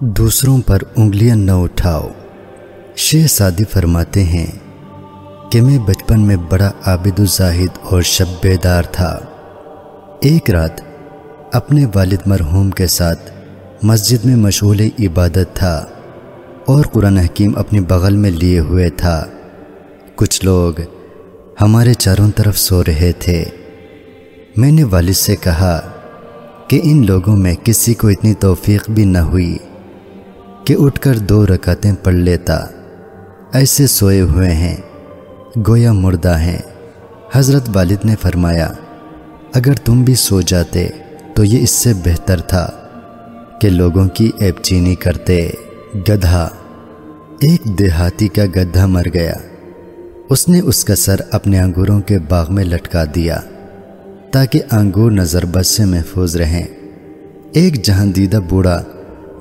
دوسروں پر انگلیاں نہ اٹھاؤ۔ شیخ سادی فرماتے ہیں کہ میں بچپن میں بڑا عابد الزاہد اور شب بیدار تھا۔ ایک رات اپنے والد مرحوم کے ساتھ مسجد میں مشغول عبادت تھا اور قرآن حکیم اپنی بغل میں لیے ہوئے تھا۔ کچھ لوگ ہمارے چاروں طرف سو رہے تھے۔ میں نے والد سے کہا کہ ان لوگوں میں کسی کو اتنی توفیق بھی نہ ہوئی۔ کہ اٹھ کر دو رکعتیں پڑھ لیتا۔ ایسے سوئے ہوئے ہیں، گویا مردہ ہیں۔ حضرت والد نے فرمایا، اگر تم بھی سو جاتے تو یہ اس سے بہتر تھا کہ لوگوں کی ایپ چینی کرتے۔ گدھا، ایک دیہاتی کا گدھا مر گیا۔ اس نے اس کا سر اپنے انگوروں کے باغ میں لٹکا دیا تاکہ انگور نظر بس سے محفوظ رہیں۔ ایک جہاں دیدہ بوڑھا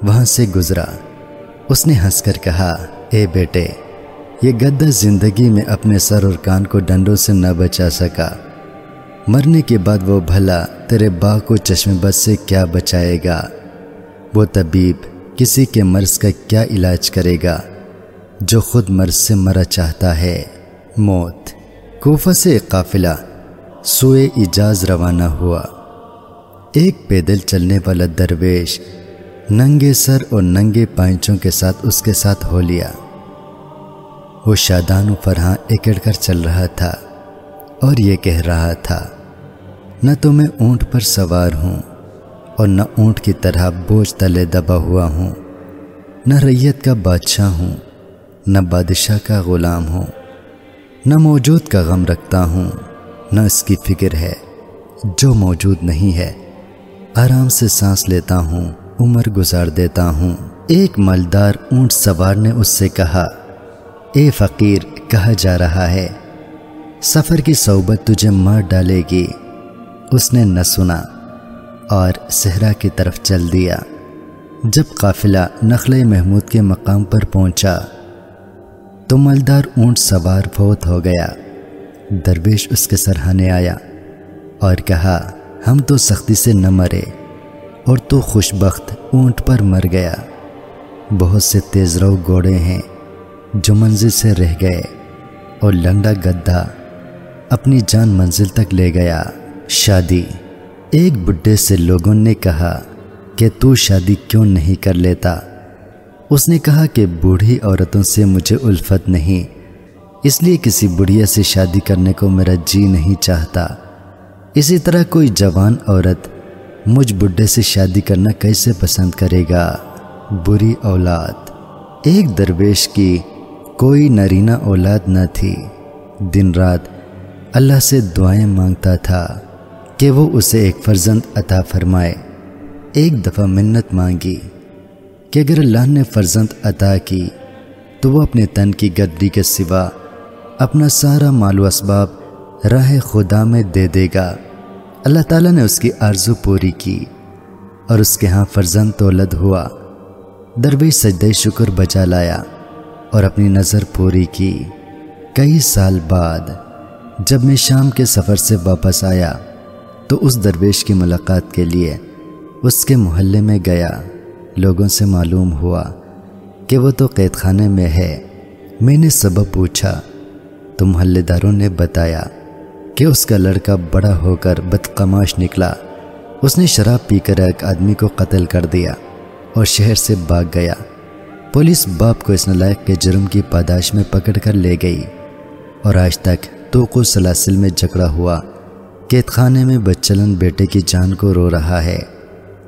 وہاں سے گزرا۔ اس نے ہنس کر کہا، اے بیٹے، یہ گدہ زندگی میں اپنے سر اور کان کو ڈنڈوں سے نہ بچا سکا۔ مرنے کے بعد وہ بھلا تیرے باغ کو چشم بس سے کیا بچائے گا؟ وہ طبیب کسی کے مرض کا کیا علاج کرے گا جو خود مرض سے مرا چاہتا ہے؟ موت۔ کوفہ سے ایک قافلہ سوئے اجاز روانہ ہوا۔ ایک پیدل چلنے والا درویش ننگے سر اور ننگے پائنچوں کے ساتھ اس کے ساتھ ہو لیا۔ وہ شادان و فرحاں اکڑ کر چل رہا تھا اور یہ کہہ رہا تھا، نہ تو میں اونٹ پر سوار ہوں اور نہ اونٹ کی طرح بوجھ تلے دبا ہوا ہوں، نہ ریت کا بادشاہ ہوں، نہ بادشاہ کا غلام ہوں، نہ موجود کا غم رکھتا ہوں، نہ اس کی فکر ہے جو موجود نہیں ہے۔ آرام سے سانس لیتا ہوں عمر گزار دیتا ہوں۔ ایک مالدار اونٹ سوار نے اس سے کہا، اے فقیر، کہا جا رہا ہے، سفر کی صحبت تجھے مار ڈالے گی اس نے نہ سنا اور صحرا کی طرف چل دیا۔ جب قافلہ نخل محمود کے مقام پر پہنچا، تو مالدار اونٹ سوار فوت ہو گیا۔ درویش اس کے سرہانے آیا اور کہا، ہم تو سختی سے نہ مرے۔ اور تو خوش بخت اونٹ پر مر گیا۔ بہت سے تیز رو گوڑے ہیں جو منزل سے رہ گئے اور لنگڑا گدھا اپنی جان منزل تک لے گیا۔ شادی۔ ایک بڈھے سے لوگوں نے کہا کہ تو شادی کیوں نہیں کر لیتا؟ اس نے کہا کہ بوڑھی عورتوں سے مجھے الفت نہیں، اس لیے کسی بڑھیا سے شادی کرنے کو میرا جی نہیں چاہتا۔ اسی طرح کوئی جوان عورت مجھ بڈھے سے شادی کرنا کیسے پسند کرے گا؟ بری اولاد۔ ایک درویش کی کوئی نرینہ اولاد نہ تھی۔ دن رات اللہ سے دعائیں مانگتا تھا کہ وہ اسے ایک فرزند عطا فرمائے۔ ایک دفعہ منت مانگی کہ اگر اللہ نے فرزند عطا کی تو وہ اپنے تن کی گدری کے سوا اپنا سارا مال و اسباب راہ خدا میں دے دے گا۔ اللہ تعالیٰ نے اس کی آرزو پوری کی اور اس کے ہاں فرزند تولد ہوا۔ درویش سجدہ شکر بجا لایا اور اپنی نظر پوری کی۔ کئی سال بعد جب میں شام کے سفر سے واپس آیا تو اس درویش کی ملاقات کے لیے اس کے محلے میں گیا۔ لوگوں سے معلوم ہوا کہ وہ تو قید خانے میں ہے۔ میں نے سبب پوچھا تو محلے داروں نے بتایا کہ اس کا لڑکا بڑا ہو کر بدقماش نکلا۔ اس نے شراب پی کر ایک آدمی کو قتل کر دیا اور شہر سے بھاگ گیا۔ پولیس باپ کو اس نلائق کے جرم کی پاداش میں پکڑ کر لے گئی اور آج تک توقو سلاسل میں جکڑا ہوا۔ قید خانے میں بچلن بیٹے کی جان کو رو رہا ہے۔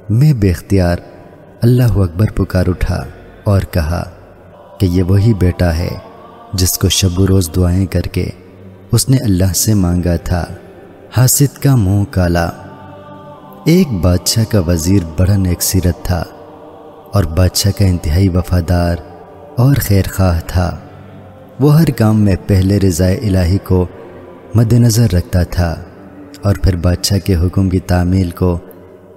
میں بے اختیار اللہ اکبر پکار اٹھا اور کہا کہ یہ وہی بیٹا ہے جس کو شب و روز دعائیں کر کے اس نے اللہ سے مانگا تھا۔ حاسد کا منہ کالا۔ ایک بادشاہ کا وزیر بڑا نیک سیرت تھا اور بادشاہ کا انتہائی وفادار اور خیر خواہ تھا۔ وہ ہر کام میں پہلے رضائے الہی کو مد نظر رکھتا تھا اور پھر بادشاہ کے حکم کی تعمیل کو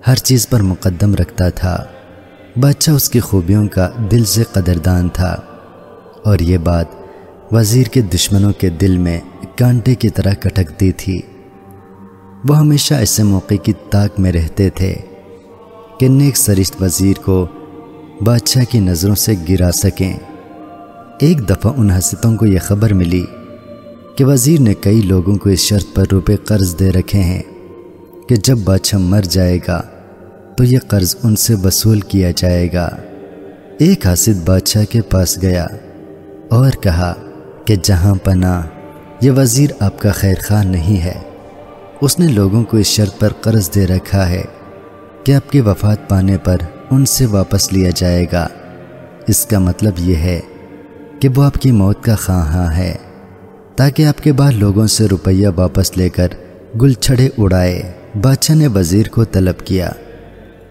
ہر چیز پر مقدم رکھتا تھا۔ بادشاہ اس کی خوبیوں کا دل سے قدردان تھا۔ اور یہ بات وزیر کے دشمنوں کے دل میں کانٹے کی طرح کٹکتی تھی۔ وہ ہمیشہ ایسے موقع کی تاک میں رہتے تھے کہ نیک سرشت وزیر کو بادشاہ کی نظروں سے گرا سکیں۔ ایک دفعہ ان حسطوں کو یہ خبر ملی کہ وزیر نے کئی لوگوں کو اس شرط پر روپے قرض دے رکھے ہیں کہ جب بادشاہ مر جائے گا تو یہ قرض ان سے وصول کیا جائے گا۔ ایک حاسد بادشاہ کے پاس گیا اور کہا کہ جہاں پناہ، یہ وزیر آپ کا خیر خواہ نہیں ہے۔ اس نے لوگوں کو اس شرط پر قرض دے رکھا ہے کہ آپ کی وفات پانے پر ان سے واپس لیا جائے گا۔ اس کا مطلب یہ ہے کہ وہ آپ کی موت کا خواہاں ہے، تاکہ آپ کے بعد لوگوں سے روپیہ واپس لے کر گل چھڑے اڑائے بادشاہ نے وزیر کو طلب کیا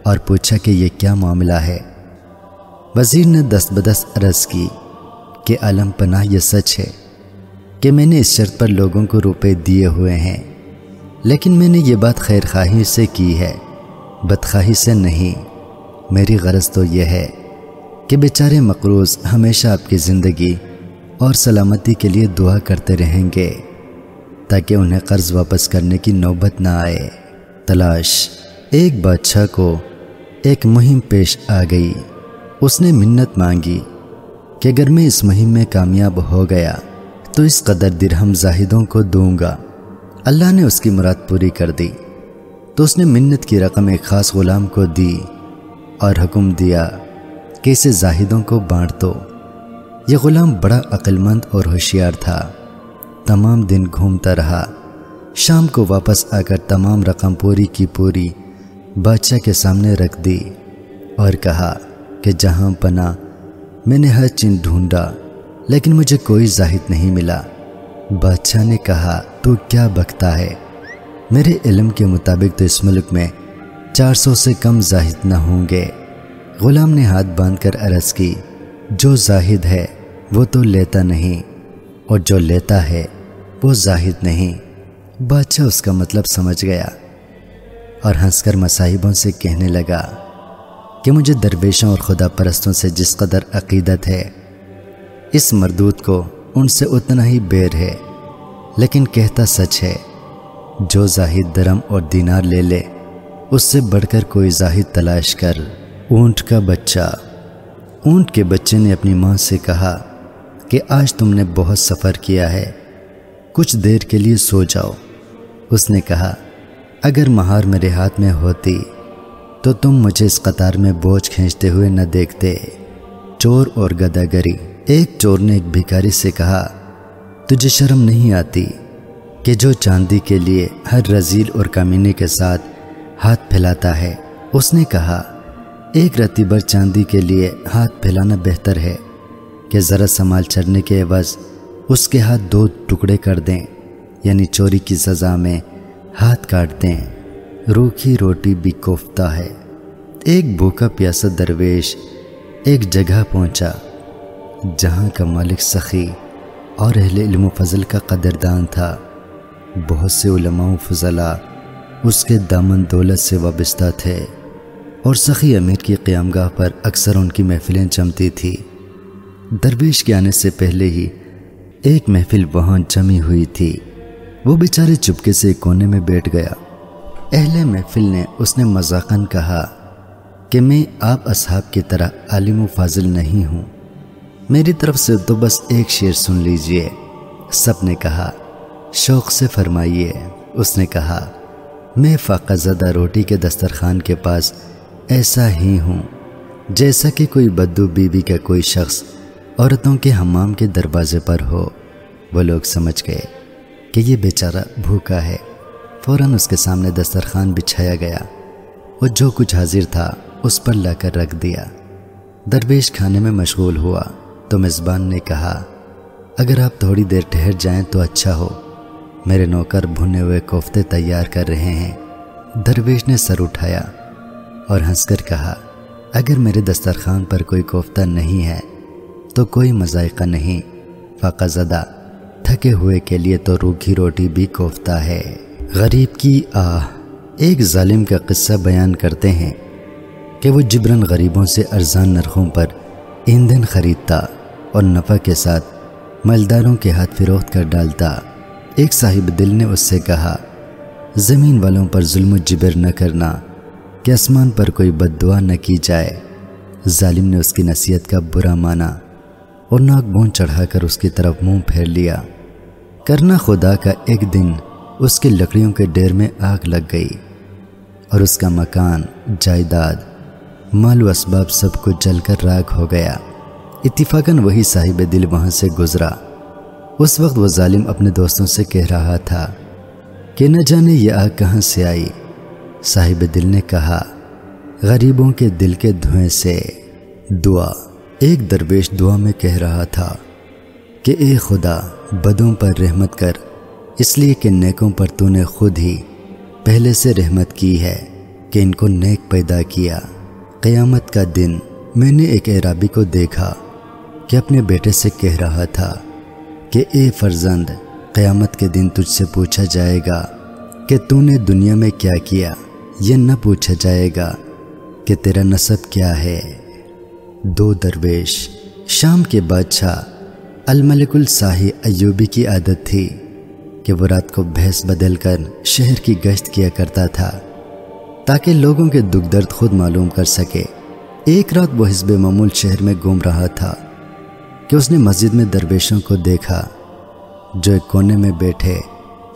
اور پوچھا کہ یہ کیا معاملہ ہے۔ وزیر نے دست بدس عرض کی۔ کہ علم پناہ یہ سچ ہے کہ میں نے اس شرط پر لوگوں کو روپے دیے ہوئے ہیں۔ لیکن میں نے یہ بات خیر خواہی سے کی ہے بدخواہی سے نہیں۔ میری غرض تو یہ ہے کہ بیچارے مقروض ہمیشہ آپ کی زندگی اور سلامتی کے لیے دعا کرتے رہیں گے تاکہ انہیں قرض واپس کرنے کی نوبت نہ آئے۔ تلاش ایک بادشاہ کو ایک مہم پیش آ گئی۔ اس نے منت مانگی۔ کہ اگر میں اس مہم میں کامیاب ہو گیا، تو اس قدر درہم زاہدوں کو دوں گا۔ اللہ نے اس کی مراد پوری کر دی۔ تو اس نے منت کی رقم ایک خاص غلام کو دی اور حکم دیا کہ اسے زاہدوں کو بانٹ دو۔ یہ غلام بڑا عقلمند اور ہوشیار تھا۔ تمام دن گھومتا رہا۔ شام کو واپس آ کر تمام رقم پوری کی پوری بادشاہ کے سامنے رکھ دی اور کہا کہ جہاں پنا میں نے ہر چن ڈھونڈا، لیکن مجھے کوئی زاہد نہیں ملا۔ بادشاہ نے کہا، تو کیا بکتا ہے؟ میرے علم کے مطابق تو اس ملک میں چار سو سے کم زاہد نہ ہوں گے۔ غلام نے ہاتھ باندھ کر عرض کی، جو زاہد ہے، وہ تو لیتا نہیں، اور جو لیتا ہے، وہ زاہد نہیں۔ بادشاہ اس کا مطلب سمجھ گیا اور ہنس کر مصاحبوں سے کہنے لگا۔ کہ مجھے درویشوں اور خدا پرستوں سے جس قدر عقیدت ہے، اس مردود کو ان سے اتنا ہی بیر ہے، لیکن کہتا سچ ہے، جو زاہد درم اور دینار لے لے، اس سے بڑھ کر کوئی زاہد تلاش کر۔ اونٹ کا بچہ۔ اونٹ کے بچے نے اپنی ماں سے کہا کہ آج تم نے بہت سفر کیا ہے، کچھ دیر کے لیے سو جاؤ۔ اس نے کہا، اگر مہار میرے ہاتھ میں ہوتی تو تم مجھے اس قطار میں بوجھ کھینچتے ہوئے نہ دیکھتے۔ چور اور گدا گری ایک چور نے ایک بھیکاری سے کہا، تجھے شرم نہیں آتی کہ جو چاندی کے لیے ہر رزیل اور کامینی کے ساتھ ہاتھ پھیلاتا ہے؟ اس نے کہا، ایک رتی بر چاندی کے لیے ہاتھ پھیلانا بہتر ہے کہ ذرا سنبھال چڑھنے کے عوض اس کے ہاتھ دو ٹکڑے کر دیں یعنی چوری کی سزا میں ہاتھ کاٹ دیں۔ روکھی روٹی بھی کوفتہ ہے۔ ایک بھوکا پیاسا درویش ایک جگہ پہنچا جہاں کا مالک سخی اور اہل علم و فضل کا قدردان تھا۔ بہت سے علماء و فضلہ اس کے دامن دولت سے وابستہ تھے اور سخی امیر کی قیام گاہ پر اکثر ان کی محفلیں جمتی تھی۔ درویش کے آنے سے پہلے ہی ایک محفل وہاں جمی ہوئی تھی۔ وہ بیچارے چپکے سے کونے میں بیٹھ گیا۔ اہل محفل نے اس نے مذاقن کہا کہ میں آپ اصحاب کی طرح عالم و فاضل نہیں ہوں۔ میری طرف سے تو بس ایک شعر سن لیجیے۔ سب نے کہا، شوق سے فرمائیے۔ اس نے کہا، میں فاقہ زدہ روٹی کے دسترخوان کے پاس ایسا ہی ہوں، جیسا کہ کوئی بدو بی بی کا کوئی شخص عورتوں کے حمام کے دروازے پر ہو۔ وہ لوگ سمجھ گئے کہ یہ بیچارہ بھوکا ہے۔ فوراً اس کے سامنے دسترخوان بچھایا گیا وہ جو کچھ حاضر تھا اس پر لا کر رکھ دیا۔ درویش کھانے میں مشغول ہوا تو میزبان نے کہا، اگر آپ تھوڑی دیر ٹھہر جائیں تو اچھا ہو۔ میرے نوکر بھنے ہوئے کوفتے تیار کر رہے ہیں۔ درویش نے سر اٹھایا اور ہنس کر کہا، اگر میرے دسترخوان پر کوئی کوفتہ نہیں ہے تو کوئی مذائقہ نہیں۔ فاقہ زدہ تھکے ہوئے کے لیے تو روکھی روٹی بھی کوفتہ ہے۔ غریب کی آہ ایک ظالم کا قصہ بیان کرتے ہیں کہ وہ جبرن غریبوں سے ارزان نرخوں پر ایندھن خریدتا اور نفع کے ساتھ ملداروں کے ہاتھ فروخت کر ڈالتا۔ ایک صاحب دل نے اس سے کہا، زمین والوں پر ظلم و جبر نہ کرنا، کہ آسمان پر کوئی بد دعا نہ کی جائے۔ ظالم نے اس کی نصیحت کا برا مانا اور ناک بون چڑھا کر اس کی طرف منہ پھیر لیا۔ کرنا خدا کا ایک دن اس کی لکڑیوں کے ڈیر میں آگ لگ گئی اور اس کا مکان، جائیداد، مال و اسباب سب کو جل کر راک ہو گیا۔ اتفاقاً وہی صاحب دل وہاں سے گزرا۔ اس وقت وہ ظالم اپنے دوستوں سے کہہ رہا تھا کہ نہ جانے یہ آگ کہاں سے آئی۔ صاحب دل نے کہا، غریبوں کے دل کے دھوئیں سے۔ دعا۔ ایک درویش دعا میں کہہ رہا تھا کہ اے خدا، بدوں پر رحمت کر۔ اس لیے کہ نیکوں پر تو نے خود ہی پہلے سے رحمت کی ہے کہ ان کو نیک پیدا کیا۔ قیامت کا دن میں نے ایک عرابی کو دیکھا کہ اپنے بیٹے سے کہہ رہا تھا کہ اے فرزند، قیامت کے دن تجھ سے پوچھا جائے گا کہ تو نے دنیا میں کیا کیا؟ یہ نہ پوچھا جائے گا کہ تیرا نصب کیا ہے۔ دو درویش، شام کے بادشاہ الملک الصاحی ایوبی کی عادت تھی۔ کہ وہ رات کو بھینس بدل کر شہر کی گشت کیا کرتا تھا، تاکہ لوگوں کے دکھ درد خود معلوم کر سکے۔ ایک رات وہ حزب معمول شہر میں گھوم رہا تھا کہ اس نے مسجد میں درویشوں کو دیکھا، جو ایک کونے میں بیٹھے،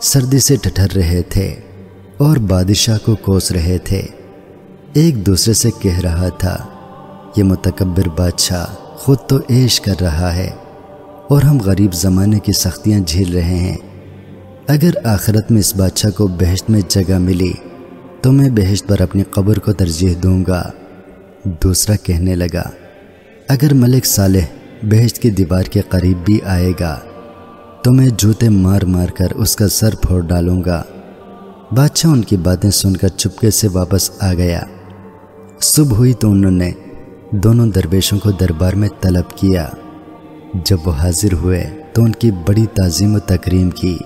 سردی سے ٹھٹر رہے تھے اور بادشاہ کو کوس رہے تھے۔ ایک دوسرے سے کہہ رہا تھا، یہ متکبر بادشاہ خود تو عیش کر رہا ہے اور ہم غریب زمانے کی سختیاں جھیل رہے ہیں۔ اگر آخرت میں اس بادشاہ کو بہشت میں جگہ ملی، تو میں بہشت پر اپنی قبر کو ترجیح دوں گا۔ دوسرا کہنے لگا، اگر ملک صالح بہشت کی دیوار کے قریب بھی آئے گا، تو میں جوتے مار مار کر اس کا سر پھوڑ ڈالوں گا۔ بادشاہ ان کی باتیں سن کر چپکے سے واپس آ گیا۔ صبح ہوئی تو انہوں نے دونوں درویشوں کو دربار میں طلب کیا۔ جب وہ حاضر ہوئے تو ان کی بڑی تعظیم و تکریم کی۔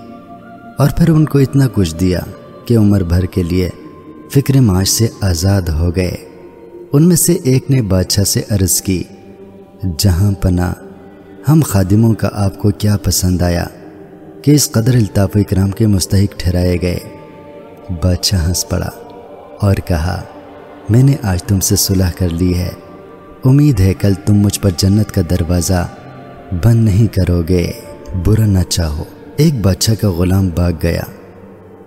اور پھر ان کو اتنا کچھ دیا کہ عمر بھر کے لیے فکر معاش سے آزاد ہو گئے۔ ان میں سے ایک نے بادشاہ سے عرض کی، جہاں پناہ، ہم خادموں کا آپ کو کیا پسند آیا کہ اس قدر الطاف و اکرام کے مستحق ٹھہرائے گئے؟ بادشاہ ہنس پڑا اور کہا، میں نے آج تم سے صلح کر لی ہے۔ امید ہے کل تم مجھ پر جنت کا دروازہ بند نہیں کرو گے، برا نہ چاہو۔ ایک بادشاہ کا غلام بھاگ گیا۔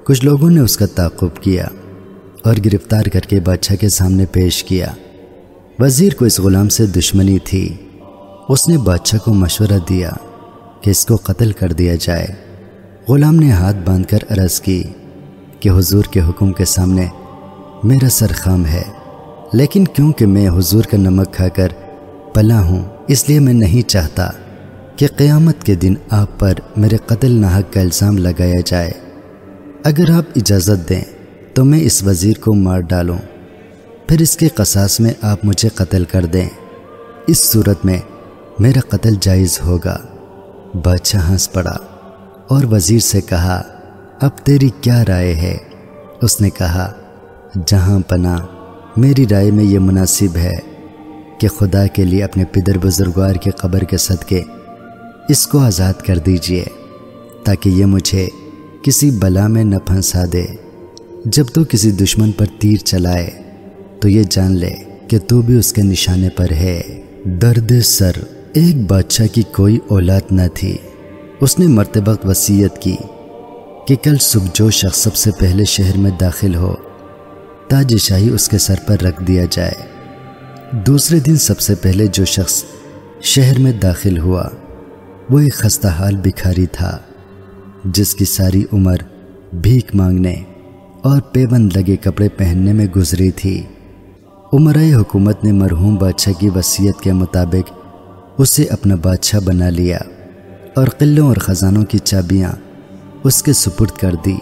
کچھ لوگوں نے اس کا تعقب کیا اور گرفتار کر کے بادشاہ کے سامنے پیش کیا۔ وزیر کو اس غلام سے دشمنی تھی۔ اس نے بادشاہ کو مشورہ دیا کہ اس کو قتل کر دیا جائے۔ غلام نے ہاتھ باندھ کر عرض کی کہ حضور کے حکم کے سامنے میرا سر خام ہے، لیکن کیونکہ میں حضور کا نمک کھا کر پلا ہوں، اس لیے میں نہیں چاہتا۔ کہ قیامت کے دن آپ پر میرے قتل ناحق کا الزام لگایا جائے۔ اگر آپ اجازت دیں تو میں اس وزیر کو مار ڈالوں۔ پھر اس کے قصاص میں آپ مجھے قتل کر دیں۔ اس صورت میں میرا قتل جائز ہوگا۔ بادشاہ ہنس پڑا اور وزیر سے کہا، اب تیری کیا رائے ہے؟ اس نے کہا، جہاں پنا میری رائے میں یہ مناسب ہے کہ خدا کے لیے اپنے پدر بزرگوار کے قبر کے صدقے اس کو آزاد کر دیجیے، تاکہ یہ مجھے کسی بلا میں نہ پھنسا دے۔ جب تو کسی دشمن پر تیر چلائے، تو یہ جان لے کہ تو بھی اس کے نشانے پر ہے۔ درد سر، ایک بادشاہ کی کوئی اولاد نہ تھی۔ اس نے مرتے وقت وسیعت کی کہ کل صبح جو شخص سب سے پہلے شہر میں داخل ہو، تاج شاہی اس کے سر پر رکھ دیا جائے۔ دوسرے دن سب سے پہلے جو شخص شہر میں داخل ہوا وہ ایک خستہ حال بکھاری تھا، جس کی ساری عمر بھیک مانگنے اور پیبند لگے کپڑے پہننے میں گزری تھی۔ عمرۂ حکومت نے مرحوم بادشاہ کی وصیت کے مطابق اسے اپنا بادشاہ بنا لیا اور قلوں اور خزانوں کی چابیاں اس کے سپرد کر دی۔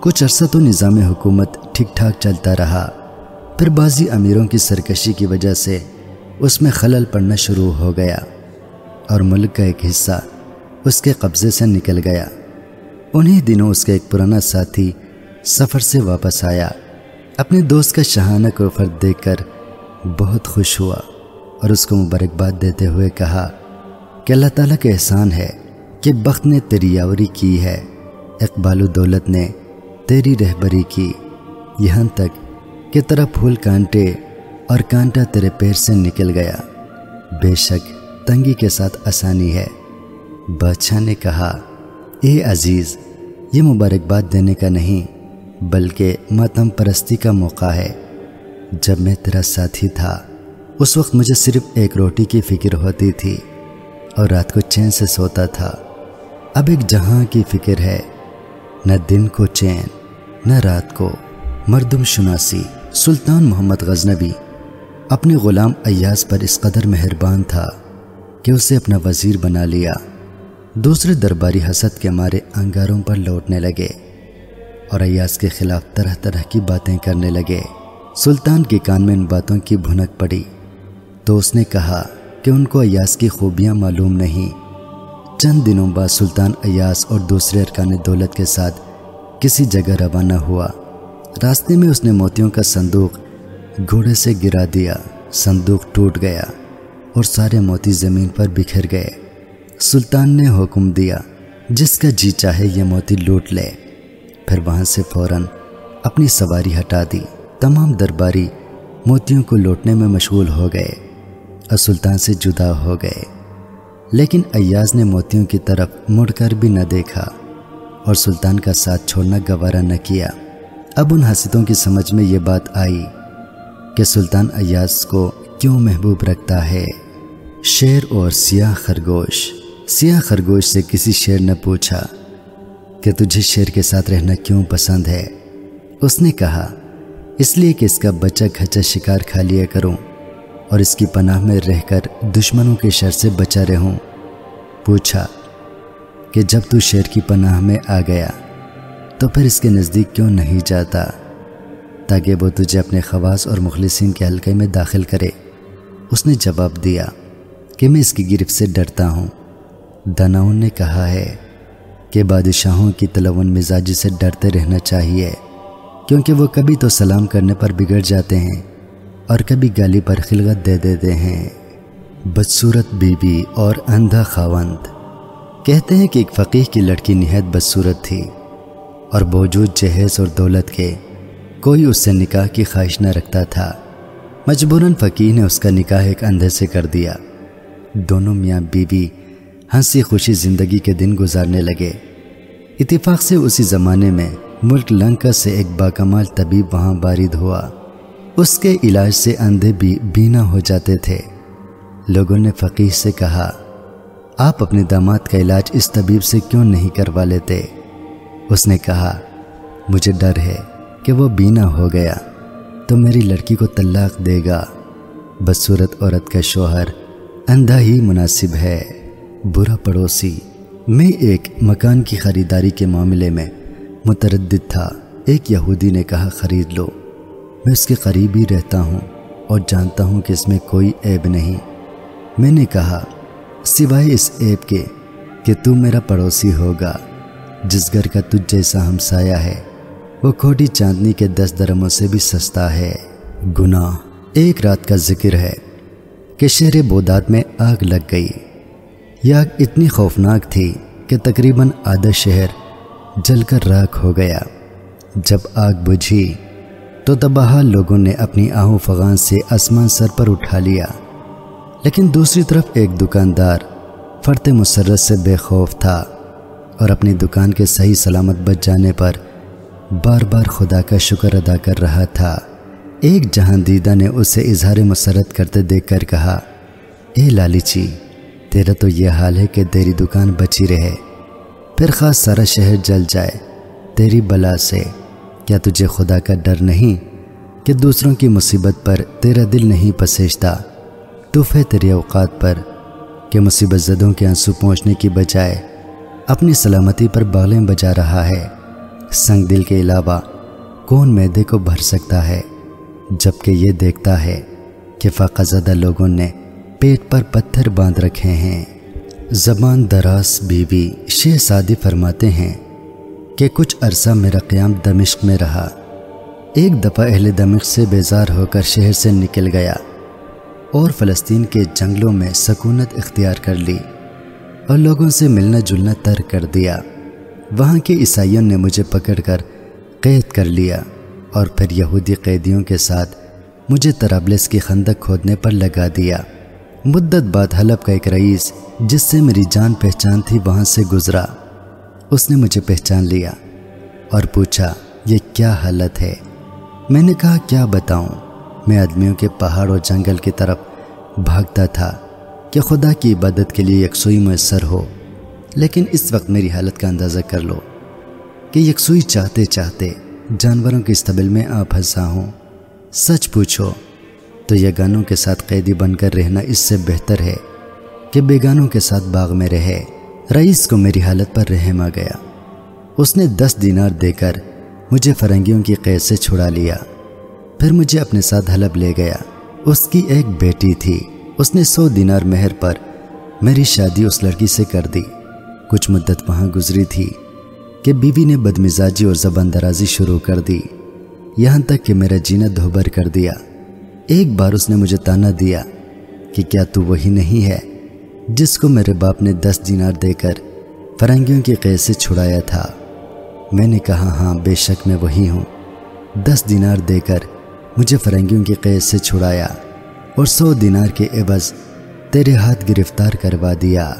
کچھ عرصہ تو نظام حکومت ٹھیک ٹھاک چلتا رہا، پھر بعضی امیروں کی سرکشی کی وجہ سے اس میں خلل پڑنا شروع ہو گیا۔ اور ملک کا ایک حصہ اس کے قبضے سے نکل گیا۔ انہی دنوں اس کا ایک پرانا ساتھی سفر سے واپس آیا۔ اپنے دوست کا شہانہ کوفرد دیکھ کر بہت خوش ہوا اور اس کو مبارکباد دیتے ہوئے کہا کہ اللہ تعالیٰ کا احسان ہے کہ بخت نے تیری یاوری کی ہے۔ اقبال و دولت نے تیری رہبری کی۔ یہاں تک کہ طرح پھول کانٹے اور کانٹا تیرے پیر سے نکل گیا۔ بے شک تنگی کے ساتھ آسانی ہے۔ بادشاہ نے کہا، اے عزیز، یہ مبارکباد دینے کا نہیں، بلکہ ماتم پرستی کا موقع ہے۔ جب میں تیرا ساتھی تھا، اس وقت مجھے صرف ایک روٹی کی فکر ہوتی تھی اور رات کو چین سے سوتا تھا۔ اب ایک جہاں کی فکر ہے، نہ دن کو چین، نہ رات کو۔ مردم شناسی، سلطان محمد غزنبی اپنے غلام ایاز پر اس قدر مہربان تھا۔ کہ اسے اپنا وزیر بنا لیا۔ دوسرے درباری حسد کے مارے انگاروں پر لوٹنے لگے اور ایاز کے خلاف طرح طرح کی باتیں کرنے لگے۔ سلطان کے کان میں ان باتوں کی بھنک پڑی۔ تو اس نے کہا کہ ان کو ایاس کی خوبیاں معلوم نہیں۔ چند دنوں بعد سلطان ایاس اور دوسرے ارکان دولت کے ساتھ کسی جگہ روانہ ہوا۔ راستے میں اس نے موتیوں کا صندوق گھوڑے سے گرا دیا۔ صندوق ٹوٹ گیا۔ اور سارے موتی زمین پر بکھر گئے۔ سلطان نے حکم دیا، جس کا جی چاہے یہ موتی لوٹ لے۔ پھر وہاں سے فوراً اپنی سواری ہٹا دی۔ تمام درباری موتیوں کو لوٹنے میں مشغول ہو گئے۔ اور سلطان سے جدا ہو گئے۔ لیکن ایاز نے موتیوں کی طرف مڑ کر بھی نہ دیکھا۔ اور سلطان کا ساتھ چھوڑنا گوارا نہ کیا۔ اب ان حسدوں کی سمجھ میں یہ بات آئی کہ سلطان ایاز کو کیوں محبوب رکھتا ہے۔ شیر اور سیاہ خرگوش۔ سیاہ خرگوش سے کسی شیر نے پوچھا کہ تجھے شیر کے ساتھ رہنا کیوں پسند ہے۔ اس نے کہا، اس لیے کہ اس کا بچہ کھچا شکار کھا لیا کروں اور اس کی پناہ میں رہ کر دشمنوں کے شر سے بچا رہوں۔ پوچھا، کہ جب تو شیر کی پناہ میں آ گیا، تو پھر اس کے نزدیک کیوں نہیں جاتا تاکہ وہ تجھے اپنے خواص اور مخلصین کے حلقے میں داخل کرے؟ اس نے جواب دیا کہ میں اس کی گرفت سے ڈرتا ہوں۔ دناؤن نے کہا ہے کہ بادشاہوں کی تلون مزاجی سے ڈرتے رہنا چاہیے، کیونکہ وہ کبھی تو سلام کرنے پر بگڑ جاتے ہیں اور کبھی گالی پر خلغت دے دیتے ہیں۔ بدصورت بی بی اور اندھا خاوند۔ کہتے ہیں کہ ایک فقیح کی لڑکی نہایت بدصورت تھی اور باوجود جہیز اور دولت کے کوئی اس سے نکاح کی خواہش نہ رکھتا تھا۔ مجبوراً فقیح نے اس کا نکاح ایک اندھے سے کر دیا۔ دونوں میاں بی بی ہنسی خوشی زندگی کے دن گزارنے لگے۔ اتفاق سے اسی زمانے میں ملک لنکا سے ایک باکمال طبیب وہاں بارد ہوا۔ اس کے علاج سے اندھے بھی بینا ہو جاتے تھے۔ لوگوں نے فقیر سے کہا، آپ اپنے داماد کا علاج اس طبیب سے کیوں نہیں کروا لیتے؟ اس نے کہا، مجھے ڈر ہے کہ وہ بینا ہو گیا تو میری لڑکی کو طلاق دے گا۔ بدصورت عورت کا شوہر اندھا ہی مناسب ہے۔ برا پڑوسی۔ میں ایک مکان کی خریداری کے معاملے میں متردد تھا۔ ایک یہودی نے کہا، خرید لو۔ میں اس کے قریب ہی رہتا ہوں اور جانتا ہوں کہ اس میں کوئی عیب نہیں۔ میں نے کہا، سوائے اس عیب کے کہ تو میرا پڑوسی ہوگا، جس گھر کا تجھ جیسا ہمسایا ہے، وہ کھوٹی چاندنی کے دس درموں سے بھی سستا ہے۔ گناہ۔ ایک رات کا ذکر ہے۔ کہ شہر بودات میں آگ لگ گئی۔ یہ آگ اتنی خوفناک تھی کہ تقریباً آدھا شہر جل کر راکھ ہو گیا۔ جب آگ بجھی تو تباہ لوگوں نے اپنی آہوں فغان سے آسمان سر پر اٹھا لیا۔ لیکن دوسری طرف ایک دکاندار فرت مسرت سے بے خوف تھا اور اپنی دکان کے صحیح سلامت بچ جانے پر بار بار خدا کا شکر ادا کر رہا تھا۔ ایک جہاں دیدہ نے اسے اظہار مسرت کرتے دیکھ کر کہا، اے لالچی تیرا تو یہ حال ہے کہ تیری دکان بچی رہے۔ پھر خاص سارا شہر جل جائے۔ تیری بلا سے، کیا تجھے خدا کا ڈر نہیں کہ دوسروں کی مصیبت پر تیرا دل نہیں پسیجتا؟ ہے تیرے اوقات پر کہ مصیبت زدوں کے آنسو پہنچنے کی بجائے اپنی سلامتی پر بالیں بجا رہا ہے۔ سنگ دل کے علاوہ کون میدے کو بھر سکتا ہے؟ جبکہ یہ دیکھتا ہے کہ فاقہ زدہ لوگوں نے پیٹ پر پتھر باندھ رکھے ہیں۔ زبان دراز بیوی شہ سادی فرماتے ہیں کہ کچھ عرصہ میرا قیام دمشق میں رہا۔ ایک دفعہ اہل دمشق سے بیزار ہو کر شہر سے نکل گیا اور فلسطین کے جنگلوں میں سکونت اختیار کر لی اور لوگوں سے ملنا جلنا ترک کر دیا۔ وہاں کے عیسائیوں نے مجھے پکڑ کر قید کر لیا۔ اور پھر یہودی قیدیوں کے ساتھ مجھے ترابلس کی خندق کھودنے پر لگا دیا۔ مدت بعد حلب کا ایک رئیس، جس سے میری جان پہچان تھی، وہاں سے گزرا۔ اس نے مجھے پہچان لیا اور پوچھا، یہ کیا حالت ہے؟ میں نے کہا، کیا بتاؤں؟ میں آدمیوں کے پہاڑ اور جنگل کی طرف بھاگتا تھا کہ خدا کی عبادت کے لیے یکسوئی میسر ہو۔ لیکن اس وقت میری حالت کا اندازہ کر لو کہ یکسوئی چاہتے چاہتے جانوروں کے استبل میں آپ پھنسا ہوں۔ سچ پوچھو، تو یہ گانوں کے ساتھ قیدی بن کر رہنا اس سے بہتر ہے کہ بیگانوں کے ساتھ باغ میں رہے۔ رئیس کو میری حالت پر رحم آ گیا۔ اس نے دس دینار دے کر مجھے فرنگیوں کی قید سے چھڑا لیا۔ پھر مجھے اپنے ساتھ حلب لے گیا۔ اس کی ایک بیٹی تھی۔ اس نے سو دینار مہر پر میری شادی اس لڑکی سے کر دی۔ کچھ مدت وہاں گزری تھی۔ کہ بیوی نے بدمزاجی اور زبان درازی شروع کر دی۔ یہاں تک کہ میرا جینا دھوبر کر دیا۔ ایک بار اس نے مجھے تانا دیا کہ کیا تو وہی نہیں ہے جس کو میرے باپ نے دس دینار دے کر فرنگیوں کی قید سے چھڑایا تھا۔ میں نے کہا ہاں بے شک میں وہی ہوں۔ دس دینار دے کر مجھے فرنگیوں کی قید سے چھڑایا اور سو دینار کے عوض تیرے ہاتھ گرفتار کروا دیا۔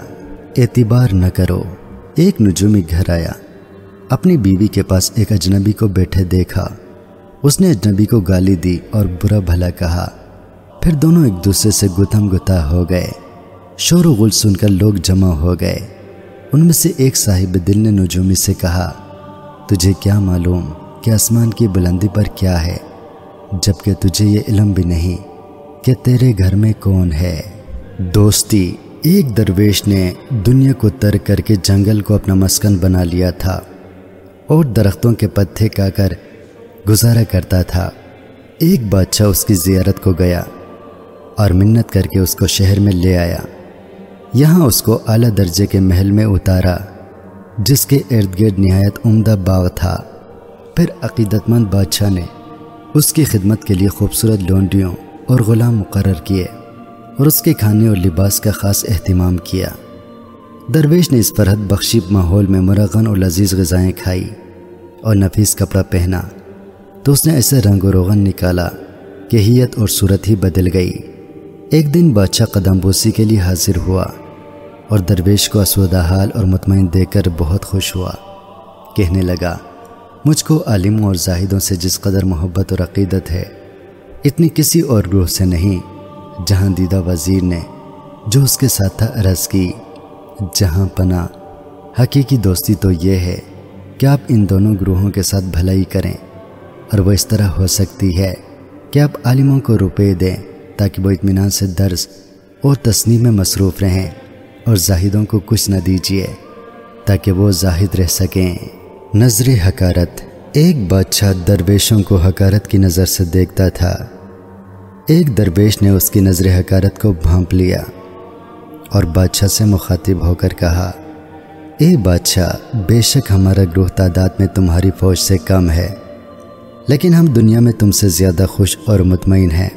اعتبار نہ کرو۔ ایک نجومی گھر آیا۔ اپنی بیوی کے پاس ایک اجنبی کو بیٹھے دیکھا۔ اس نے اجنبی کو گالی دی اور برا بھلا کہا۔ پھر دونوں ایک دوسرے سے گتم گتا ہو گئے۔ شور و غل سن کر لوگ جمع ہو گئے۔ ان میں سے ایک صاحب دل نے نجومی سے کہا، تجھے کیا معلوم کہ آسمان کی بلندی پر کیا ہے، جبکہ تجھے یہ علم بھی نہیں کہ تیرے گھر میں کون ہے۔ دوستی، ایک درویش نے دنیا کو ترک کر کے جنگل کو اپنا مسکن بنا لیا تھا۔ اور درختوں کے پتے کا کر گزارا کرتا تھا۔ ایک بادشاہ اس کی زیارت کو گیا اور منت کر کے اس کو شہر میں لے آیا۔ یہاں اس کو اعلیٰ درجے کے محل میں اتارا، جس کے ارد گرد نہایت عمدہ باغ تھا۔ پھر عقیدت مند بادشاہ نے اس کی خدمت کے لیے خوبصورت لونڈیوں اور غلام مقرر کیے اور اس کے کھانے اور لباس کا خاص اہتمام کیا۔ درویش نے اس فرحت بخشی ماحول میں مرغن اور لذیذ غذائیں کھائی اور نفیس کپڑا پہنا تو اس نے ایسے رنگ و روغن نکالا کہ ہیت اور صورت ہی بدل گئی۔ ایک دن بادشاہ قدم بوسی کے لیے حاضر ہوا اور درویش کو اسودہ حال اور مطمئن دیکھ کر بہت خوش ہوا۔ کہنے لگا، مجھ کو عالموں اور زاہدوں سے جس قدر محبت اور عقیدت ہے، اتنی کسی اور گروہ سے نہیں، جہاں دیدہ وزیر نے جو اس کے ساتھ تھا عرض کی۔ جہاں پناہ، حقیقی دوستی تو یہ ہے کہ آپ ان دونوں گروہوں کے ساتھ بھلائی کریں، اور وہ اس طرح ہو سکتی ہے کہ آپ عالموں کو روپے دیں تاکہ وہ اطمینان سے درس اور تصنیم میں مصروف رہیں اور زاہدوں کو کچھ نہ دیجیے تاکہ وہ زاہد رہ سکیں۔ نظر حکارت، ایک بادشاہ درویشوں کو حکارت کی نظر سے دیکھتا تھا۔ ایک درویش نے اس کی نظر حکارت کو بھانپ لیا۔ اور بادشاہ سے مخاطب ہو کر کہا، اے بادشاہ، بے شک ہمارا گروہ تعداد میں تمہاری فوج سے کم ہے، لیکن ہم دنیا میں تم سے زیادہ خوش اور مطمئن ہیں۔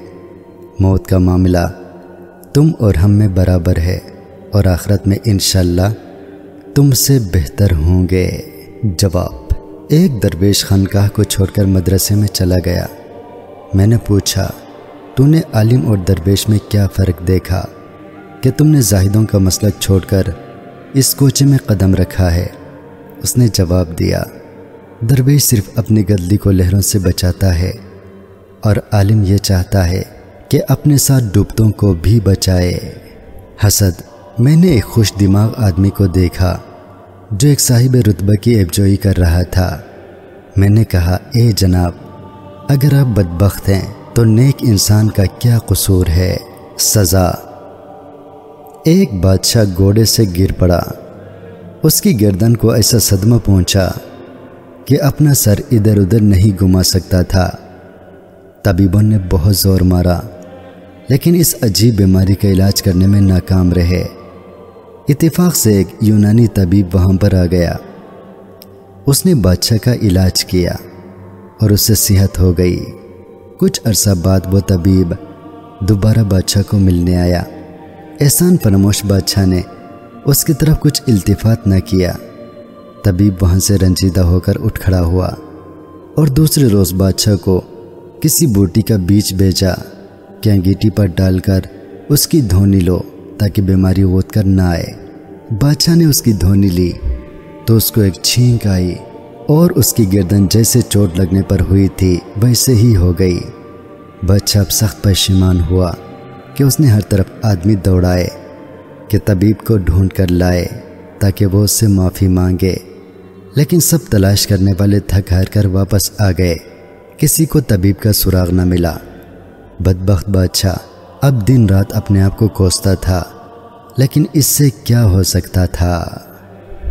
موت کا معاملہ تم اور ہم میں برابر ہے اور آخرت میں انشاءاللہ تم سے بہتر ہوں گے۔ جواب، ایک درویش خانقاہ کو چھوڑ کر مدرسے میں چلا گیا۔ میں نے پوچھا، تو نے عالم اور درویش میں کیا فرق دیکھا؟ کہ تم نے زاہدوں کا مسلک چھوڑ کر اس کوچے میں قدم رکھا ہے۔ اس نے جواب دیا، درویش صرف اپنی گدلی کو لہروں سے بچاتا ہے اور عالم یہ چاہتا ہے کہ اپنے ساتھ ڈوبتوں کو بھی بچائے۔ حسد، میں نے ایک خوش دماغ آدمی کو دیکھا جو ایک صاحب رتبہ کی ایبجوئی کر رہا تھا۔ میں نے کہا، اے جناب، اگر آپ بدبخت ہیں تو نیک انسان کا کیا قصور ہے؟ سزا۔ ایک بادشاہ گھوڑے سے گر پڑا۔ اس کی گردن کو ایسا صدمہ پہنچا کہ اپنا سر ادھر ادھر نہیں گما سکتا تھا۔ طبیبوں نے بہت زور مارا، لیکن اس عجیب بیماری کا علاج کرنے میں ناکام رہے۔ اتفاق سے ایک یونانی طبیب وہاں پر آ گیا۔ اس نے بادشاہ کا علاج کیا اور اس سے صحت ہو گئی۔ کچھ عرصہ بعد وہ طبیب دوبارہ بادشاہ کو ملنے آیا۔ احسان فرموش بادشاہ نے اس کی طرف کچھ التفات نہ کیا۔ طبیب وہاں سے رنجیدہ ہو کر اٹھ کھڑا ہوا اور دوسرے روز بادشاہ کو کسی بوٹی کا بیچ بیچا کہ انگیٹی پر ڈال کر اس کی دھونی لو تاکہ بیماری ووت کر نہ آئے۔ بادشاہ نے اس کی دھونی لی تو اس کو ایک چھینک آئی اور اس کی گردن جیسے چوٹ لگنے پر ہوئی تھی، ویسے ہی ہو گئی۔ بادشاہ اب سخت پشیمان ہوا۔ کہ اس نے ہر طرف آدمی دوڑائے، کہ طبیب کو ڈھونڈ کر لائے تاکہ وہ اس سے معافی مانگے۔ لیکن سب تلاش کرنے والے تھک ہار کر واپس آ گئے۔ کسی کو طبیب کا سراغ نہ ملا۔ بدبخت بادشاہ اب دن رات اپنے آپ کو کوستا تھا، لیکن اس سے کیا ہو سکتا تھا؟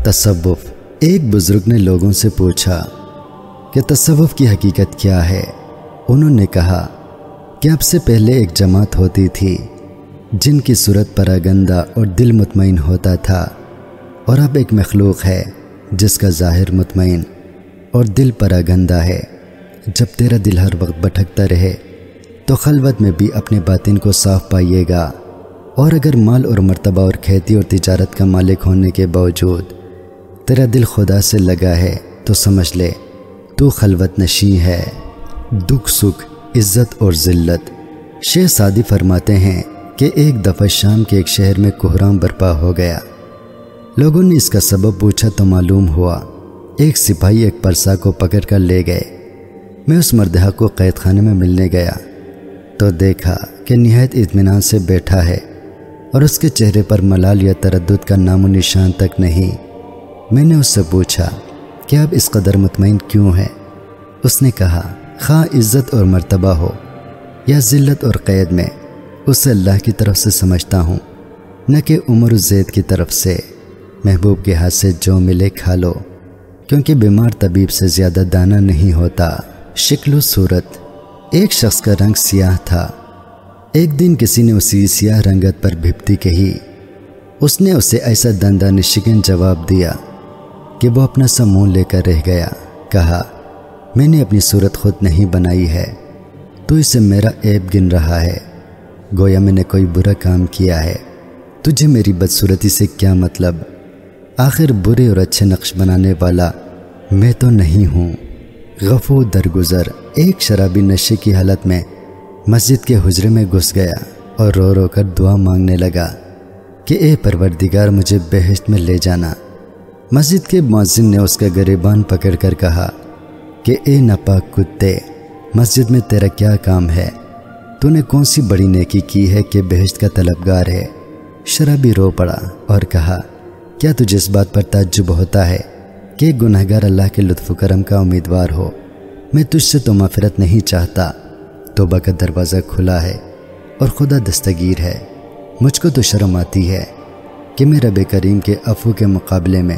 تصوف۔ ایک بزرگ نے لوگوں سے پوچھا کہ تصوف کی حقیقت کیا ہے؟ انہوں نے کہا کہ اب سے پہلے ایک جماعت ہوتی تھی، جن کی صورت پراگندہ اور دل مطمئن ہوتا تھا، اور اب ایک مخلوق ہے، جس کا ظاہر مطمئن اور دل پراگندہ ہے۔ جب تیرا دل ہر وقت بھٹکتا رہے، تو خلوت میں بھی اپنے باطن کو صاف پائیے گا۔ اور اگر مال اور مرتبہ اور کھیتی اور تجارت کا مالک ہونے کے باوجود تیرا دل خدا سے لگا ہے، تو سمجھ لے، تو خلوت نشیں ہے۔ دکھ سکھ عزت اور ذلت۔ شیخ سادی فرماتے ہیں کہ ایک دفعہ شام کے ایک شہر میں کوہرام برپا ہو گیا۔ لوگوں نے اس کا سبب پوچھا تو معلوم ہوا، ایک سپاہی ایک پرسا کو پکڑ کر لے گئے۔ میں اس مردہ کو قید خانے میں ملنے گیا۔ تو دیکھا کہ نہایت اطمینان سے بیٹھا ہے اور اس کے چہرے پر ملال یا تردد کا نام و نشان تک نہیں۔ میں نے اس سے پوچھا کہ اب اس قدر مطمئن کیوں ہے اس نے کہا خواہ عزت اور مرتبہ ہو یا ذلت اور قید میں، اسے اللہ کی طرف سے سمجھتا ہوں۔ نہ کہ عمر زید کی طرف سے۔ محبوب کے ہاتھ سے جو ملے کھا لو۔ کیونکہ بیمار طبیب سے زیادہ دانا نہیں ہوتا۔ شکل و صورت۔ ایک شخص کا رنگ سیاہ تھا۔ ایک دن کسی نے اسی سیاہ رنگت پر بھپتی کہی۔ اس نے اسے ایسا دندہ نشکن جواب دیا کہ وہ اپنا سا منہ لے کر رہ گیا۔ کہا میں نے اپنی صورت خود نہیں بنائی ہے، تو اسے میرا عیب گن رہا ہے۔ گویا میں نے کوئی برا کام کیا ہے۔ تجھے میری بدصورتی سے کیا مطلب؟ آخر برے اور اچھے نقش بنانے والا میں تو نہیں ہوں۔ غفو درگزر، ایک شرابی نشے کی حالت میں مسجد کے حجرے میں گھس گیا اور رو رو کر دعا مانگنے لگا کہ اے پروردگار، مجھے بہشت میں لے جانا۔ مسجد کے معذن نے اس کا گریبان پکڑ کر کہا کہ اے نپاک کتے، مسجد میں تیرا کیا کام ہے؟ تو نے کون سی بڑی نیکی کی ہے کہ بہشت کا طلبگار ہے؟ شرابی رو پڑا اور کہا، کیا تجھے اس بات پر تعجب ہوتا ہے کہ گناہ گار اللہ کے لطف و کرم کا امیدوار ہو؟ میں تجھ سے تو مغفرت نہیں چاہتا۔ توبہ کا دروازہ کھلا ہے اور خدا دستگیر ہے۔ مجھ کو تو شرم آتی ہے کہ میں رب کریم کے افو کے مقابلے میں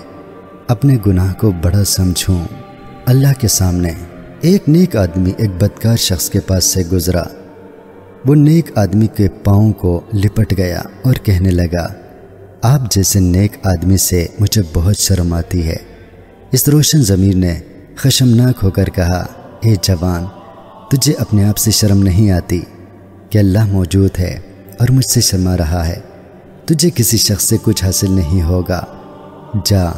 اپنے گناہ کو بڑا سمجھوں۔ اللہ کے سامنے ایک نیک آدمی ایک بدکار شخص کے پاس سے گزرا۔ وہ نیک آدمی کے پاؤں کو لپٹ گیا اور کہنے لگا، آپ جیسے نیک آدمی سے مجھے بہت شرم آتی ہے۔ اس روشن ضمیر نے خشمناک ہو کر کہا، اے جوان، تجھے اپنے آپ سے شرم نہیں آتی کہ اللہ موجود ہے اور مجھ سے شرما رہا ہے۔ تجھے کسی شخص سے کچھ حاصل نہیں ہوگا۔ جا،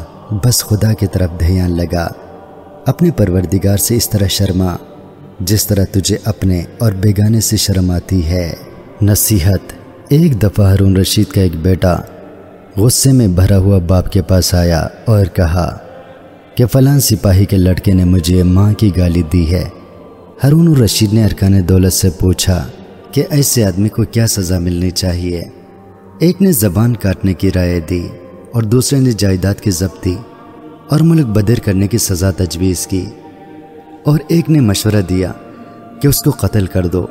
بس خدا کی طرف دھیان لگا۔ اپنے پروردگار سے اس طرح شرما، جس طرح تجھے اپنے اور بیگانے سے شرم آتی ہے۔ نصیحت، ایک دفعہ ہارون رشید کا ایک بیٹا غصے میں بھرا ہوا باپ کے پاس آیا اور کہا کہ فلاں سپاہی کے لڑکے نے مجھے ماں کی گالی دی ہے۔ ہارون الرشید نے ارکان دولت سے پوچھا کہ ایسے آدمی کو کیا سزا ملنی چاہیے؟ ایک نے زبان کاٹنے کی رائے دی اور دوسرے نے جائیداد کی ضبط دی۔ اور ملک بدر کرنے کی سزا تجویز کی اور ایک نے مشورہ دیا کہ اس کو قتل کر دو۔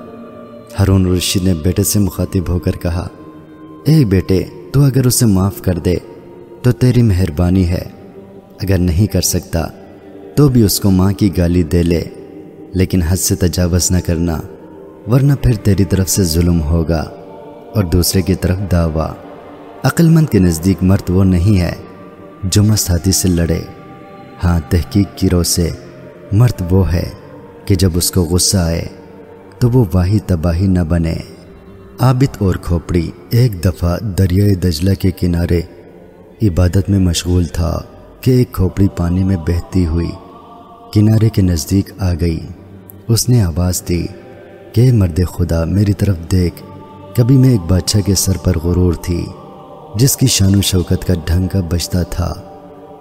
ہارون رشید نے بیٹے سے مخاطب ہو کر کہا، اے بیٹے، تو اگر اسے معاف کر دے، تو تیری مہربانی ہے۔ اگر نہیں کر سکتا، تو بھی اس کو ماں کی گالی دے لے۔ لیکن حد سے تجاوز نہ کرنا، ورنہ پھر تیری طرف سے ظلم ہوگا اور دوسرے کی طرف دعویٰ۔ عقلمند کے نزدیک مرد وہ نہیں ہے۔ جو مساتی سے لڑے۔ ہاں تحقیق کی رو سے مرد وہ ہے کہ جب اس کو غصہ آئے تو وہ واحد تباہی نہ بنے۔ عابد اور کھوپڑی ایک دفعہ دریائے دجلہ کے کنارے عبادت میں مشغول تھا کہ ایک کھوپڑی پانی میں بہتی ہوئی کنارے کے نزدیک آ گئی۔ اس نے آواز دی کہ مرد خدا، میری طرف دیکھ، کبھی میں ایک بادشاہ کے سر پر غرور تھی۔ جس کی شان و شوکت کا ڈھنگ کا بچتا تھا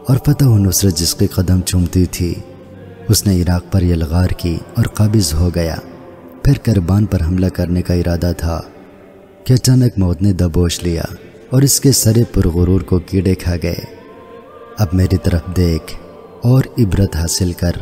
اور فتح و نصرت جس کے قدم چومتی تھی، اس نے عراق پر یلغار کی اور قابض ہو گیا۔ پھر کربان پر حملہ کرنے کا ارادہ تھا کہ اچانک موت نے دبوش لیا اور اس کے سرے پرغرور کو کیڑے کھا گئے۔ اب میری طرف دیکھ اور عبرت حاصل کر۔